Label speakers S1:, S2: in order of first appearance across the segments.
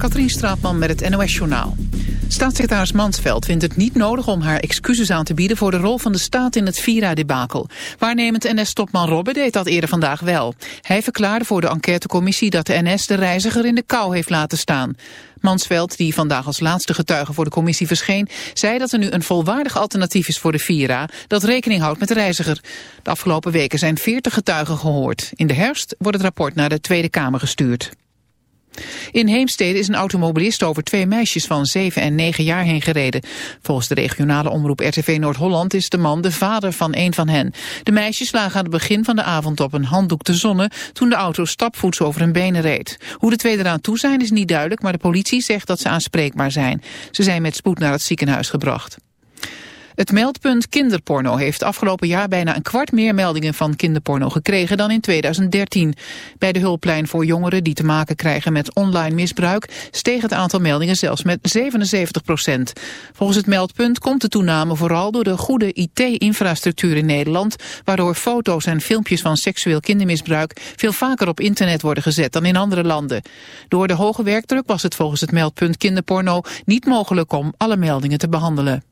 S1: Katrien Straatman met het NOS-journaal. Staatssecretaris Mansveld vindt het niet nodig om haar excuses aan te bieden... voor de rol van de staat in het Vira-debakel. Waarnemend NS-topman Robbe deed dat eerder vandaag wel. Hij verklaarde voor de enquêtecommissie dat de NS de reiziger in de kou heeft laten staan. Mansveld, die vandaag als laatste getuige voor de commissie verscheen... zei dat er nu een volwaardig alternatief is voor de Vira... dat rekening houdt met de reiziger. De afgelopen weken zijn 40 getuigen gehoord. In de herfst wordt het rapport naar de Tweede Kamer gestuurd. In Heemstede is een automobilist over twee meisjes van 7 en 9 jaar heen gereden. Volgens de regionale omroep RTV Noord-Holland is de man de vader van een van hen. De meisjes lagen aan het begin van de avond op een handdoek te zonnen toen de auto stapvoets over hun benen reed. Hoe de twee eraan toe zijn is niet duidelijk, maar de politie zegt dat ze aanspreekbaar zijn. Ze zijn met spoed naar het ziekenhuis gebracht. Het meldpunt kinderporno heeft afgelopen jaar bijna een kwart meer meldingen van kinderporno gekregen dan in 2013. Bij de hulplijn voor jongeren die te maken krijgen met online misbruik steeg het aantal meldingen zelfs met 77 procent. Volgens het meldpunt komt de toename vooral door de goede IT-infrastructuur in Nederland, waardoor foto's en filmpjes van seksueel kindermisbruik veel vaker op internet worden gezet dan in andere landen. Door de hoge werkdruk was het volgens het meldpunt kinderporno niet mogelijk om alle meldingen te behandelen.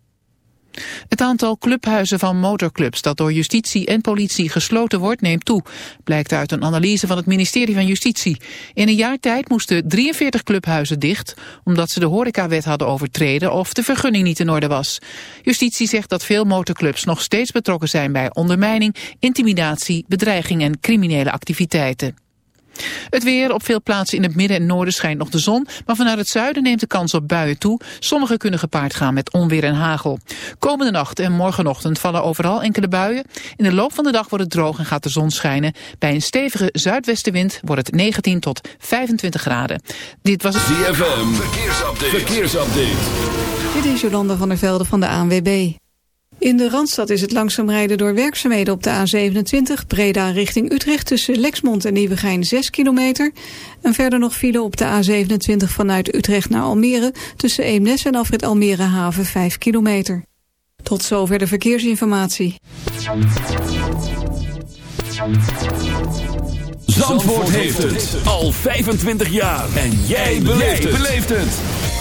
S1: Het aantal clubhuizen van motorclubs dat door justitie en politie gesloten wordt neemt toe, blijkt uit een analyse van het ministerie van Justitie. In een jaar tijd moesten 43 clubhuizen dicht, omdat ze de horecawet hadden overtreden of de vergunning niet in orde was. Justitie zegt dat veel motorclubs nog steeds betrokken zijn bij ondermijning, intimidatie, bedreiging en criminele activiteiten. Het weer op veel plaatsen in het midden en noorden schijnt nog de zon, maar vanuit het zuiden neemt de kans op buien toe. Sommige kunnen gepaard gaan met onweer en hagel. Komende nacht en morgenochtend vallen overal enkele buien. In de loop van de dag wordt het droog en gaat de zon schijnen. Bij een stevige zuidwestenwind wordt het 19 tot 25 graden. Dit was het
S2: ZFM. Verkeersupdate. Verkeersupdate.
S3: Dit is Jolanda van der Velde van de ANWB. In de Randstad is het langzaam rijden door werkzaamheden op de A27... Breda richting Utrecht tussen Lexmond en Nieuwegein 6 kilometer. En verder nog file op de A27 vanuit Utrecht naar Almere... tussen Eemnes en Afrit Almere Haven 5 kilometer. Tot zover de verkeersinformatie.
S2: Zandvoort heeft het al 25 jaar. En jij beleeft het.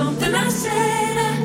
S4: something I said. I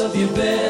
S5: of your bed.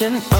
S2: attention.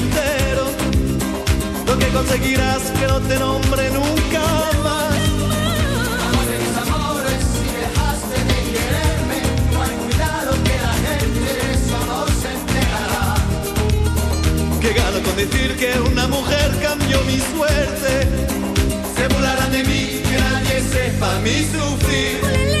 S6: Conseguirás que no te nombre nunca más.
S7: Amores, si dejaste de quererme, no hay cuidado que la gente de eso no se enterará.
S6: Que con decir que una mujer cambió mi suerte. Se burlarán de mí, que nadie sepa mi sufrir.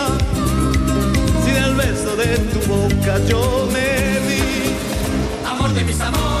S6: de tu boca yo me vi.
S7: Amor de mis amores,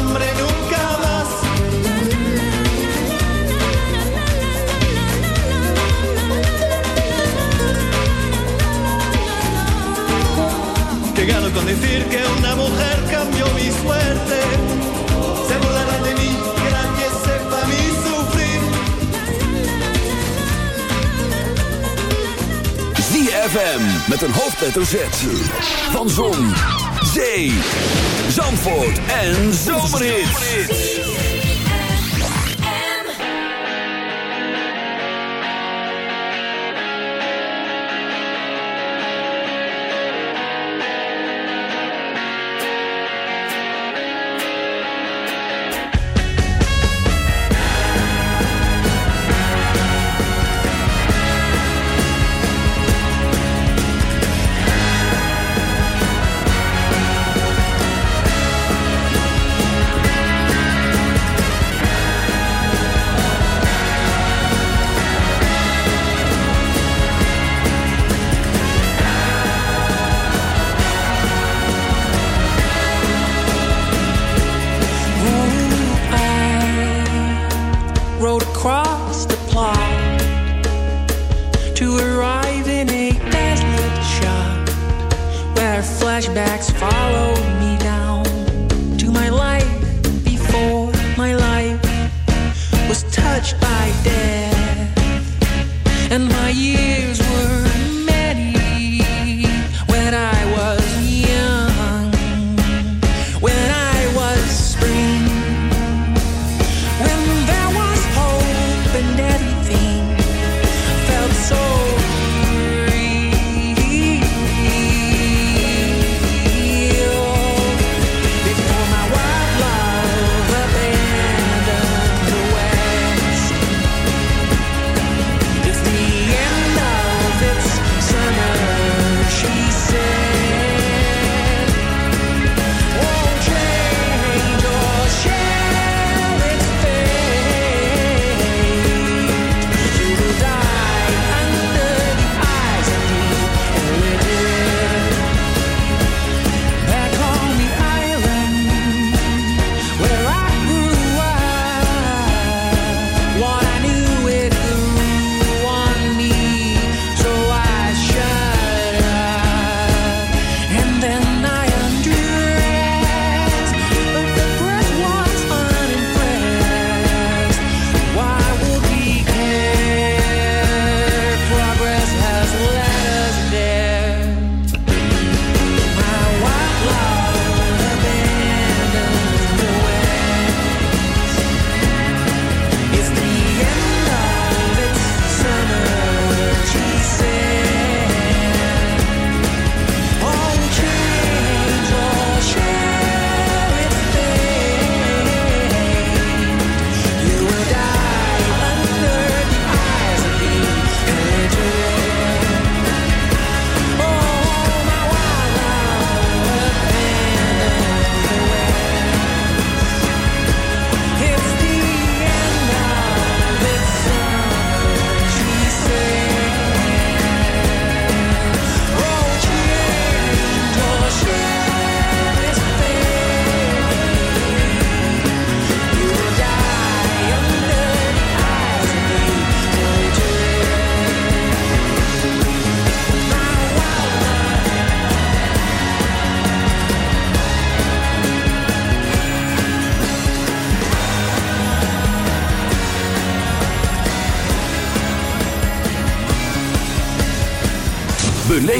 S6: con decir que una mujer cambió mi suerte. Se burlarán de mí, que nadie sepa mi sufrir.
S5: ZFM met een hoofdletter Z. Van Zon, Zee, Zandvoort en Zomerhits.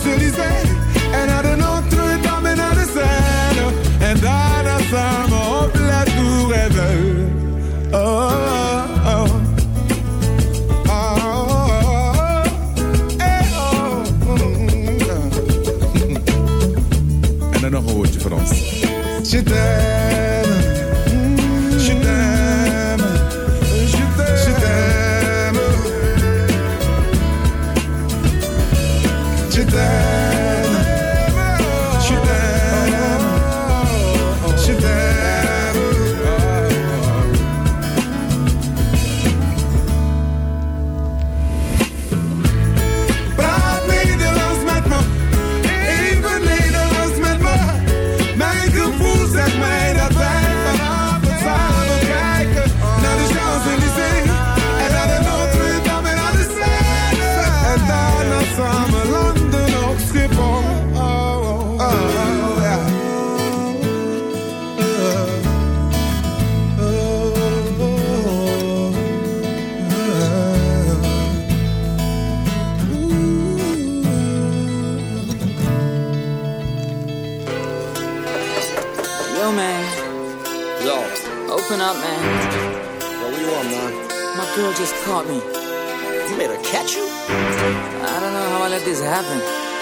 S8: Champs-Élysées en naar de Notre-Dame en naar de Seine. En daarna samen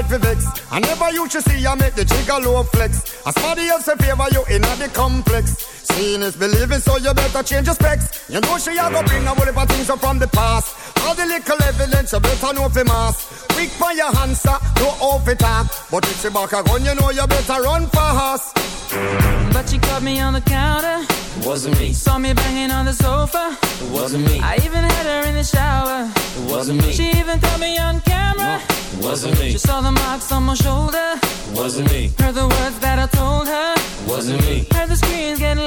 S9: a for vex. I never you should see I make the jigger low flex. As somebody else in favor you in the complex. Seeing is believing, so you better change your specs. You know she a go bring a whole heap of things up from the past. All the little evidence you better know for mass. Quick for your answer, no off it talk. But if she back a gun, you know you better run fast.
S10: But she caught me on the counter.
S11: Wasn't me.
S10: Saw me banging on the sofa.
S11: Wasn't me.
S10: I even had her in the shower.
S11: Wasn't me.
S10: She even caught me on camera.
S11: Wasn't me.
S10: She saw the marks on my shoulder.
S11: Wasn't me.
S10: Heard the words that I told her.
S11: Wasn't me.
S10: Heard the screams getting